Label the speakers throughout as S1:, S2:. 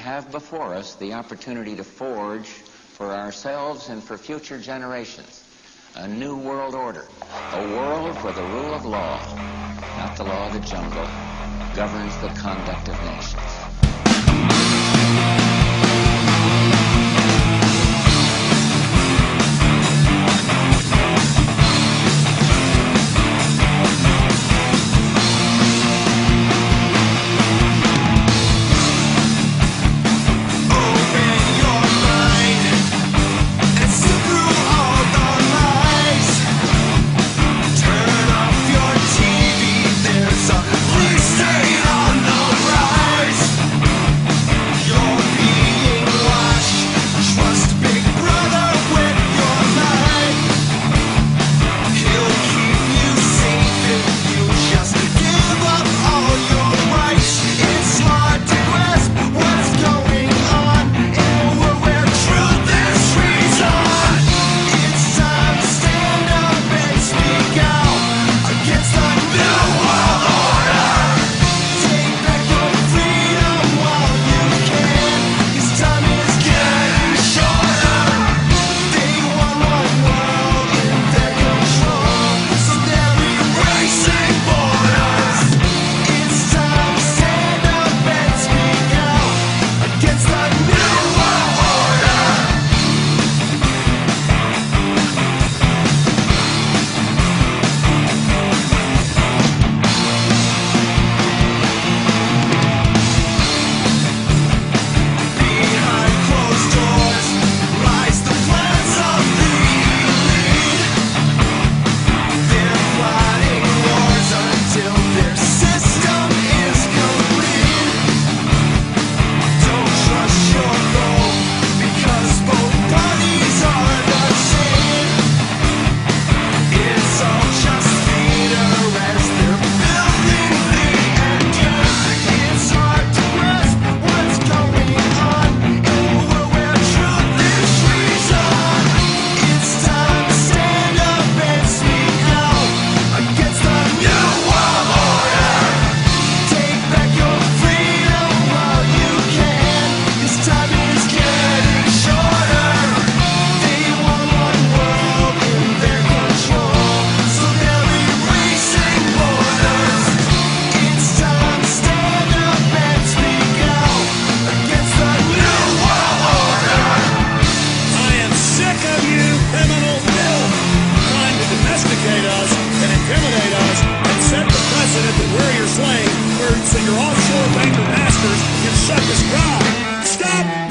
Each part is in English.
S1: have before us the opportunity to forge for ourselves and for future generations a new world order, a world where the rule of law, not the law of the jungle, governs the conduct of nations.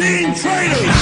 S2: Mean traitors!